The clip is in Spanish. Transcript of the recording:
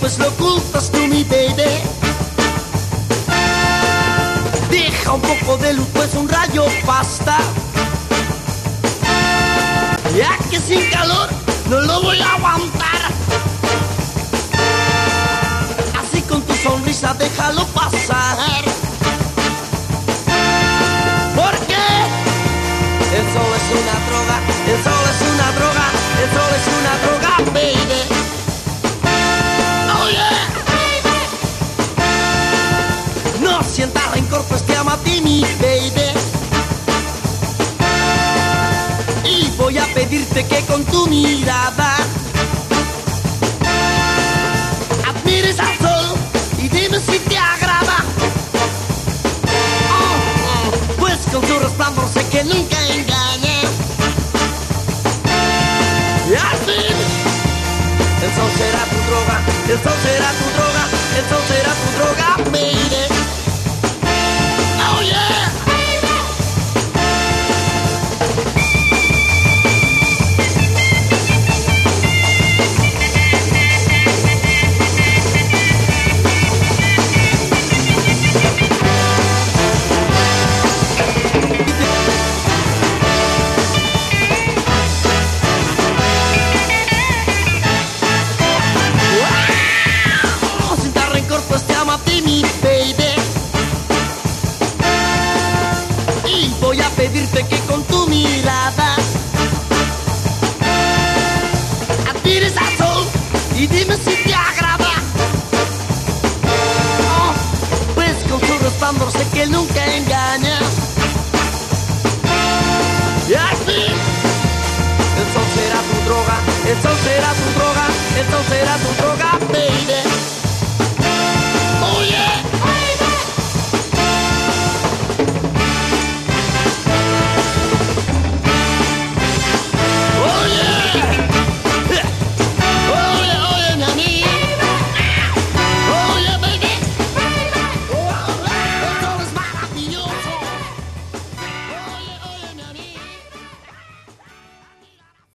pues lo ocultas tú, mi baby. Deja un poco de luz, pues un rayo basta. Ya que sin calor no lo voy a aguantar. Así con tu sonrisa déjalo pasar. Porque el sol es una droga, No sientas rencor, pues te amo a ti, mi baby. Y voy a pedirte que con tu mirada admires al sol y dime si te agrada. Oh, oh, pues con su resplandor sé que nunca engaña. Y al el sol será tu droga, el sol será tu droga, el sol será tu droga, mi baby. Y voy a pedirte que con tu mirada admires al sol y dime si te agrada. Oh, pues con su resplandor sé que nunca engaña. Y fin, el sol será tu droga, el sol será tu droga, el sol será tu droga, baby.